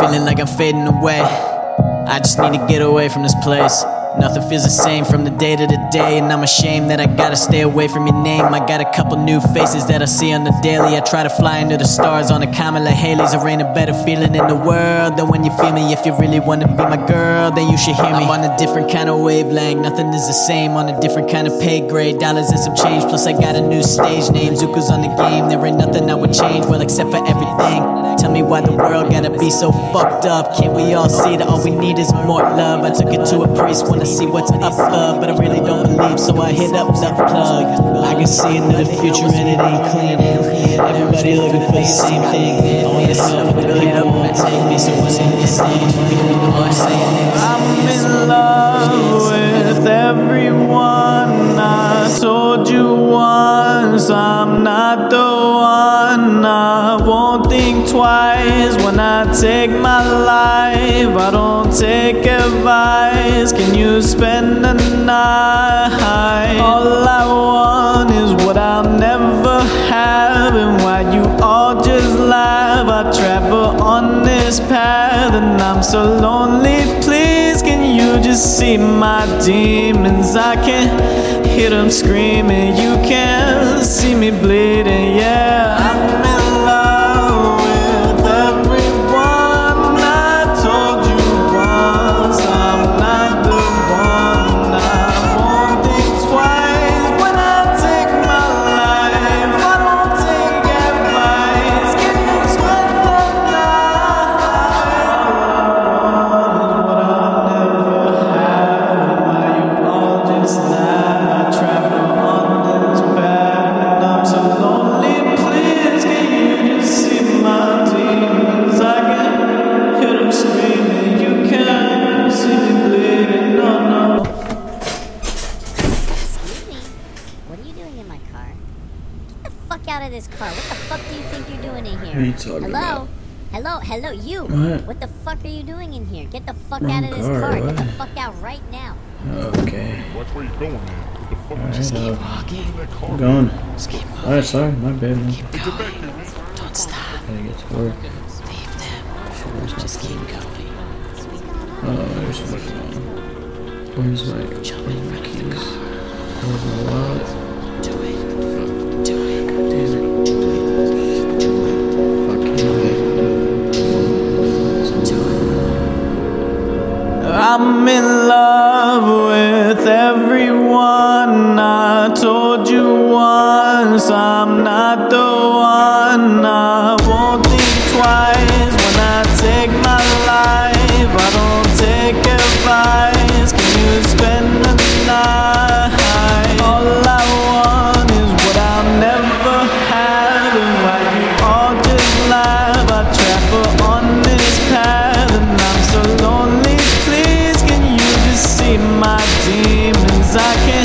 feeling like I'm fading away. I just need to get away from this place. Nothing feels the same from the day to the day, and I'm ashamed that I gotta stay away from your name. I got a couple new faces that I see on the daily. I try to fly into the stars on a comet like Halley's. There ain't a better feeling in the world than when you feel me. If you really wanna be my girl, then you should hear me. I'm on a different kind of wavelength, nothing is the same. On a different kind of pay grade, dollars and some change. Plus, I got a new stage name. Zuko's on the game, there ain't nothing I would change, well, except for everything. Tell me why the world gotta be so fucked up. Can't we all see that all we need is more love? I took it to a priest, wanna see what's up, but I really don't believe, so I hit up the plug. I can see into the future and it ain't clean. Everybody looking for the same thing. Only yourself, but people won't take me, so what's in this thing? All I'm saying is, I'm in love with everyone. I told you once I'm not the one. I won't think twice when I take my life. I don't take advice. Can you spend the night? All I want is what I'll never have, and why you all just laugh. I travel on this path, and I'm so lonely. Please, can you just see my demons? I can't hear them screaming. You can't see me bleeding. Yeah, fuck do you think you're doing in here? What are you talking hello? about? Hello, hello, you. What? What the fuck are you doing in here? Get the fuck Wrong out of this car, car. Get the fuck out right now. Okay. Watch where you're going, man. What the fuck? Alright, Just uh, get in that car. I'm going. just keep moving. Alright, sorry, my bad, man. Get back here, man. Don't stop. Gotta get to work. Leave them. Just keep going. Oh, there's my phone. Where's my, Jump in front of the car. Where's my wallet? Do it. Do it. I'm in love with everyone. I told you once I'm not my demons? I can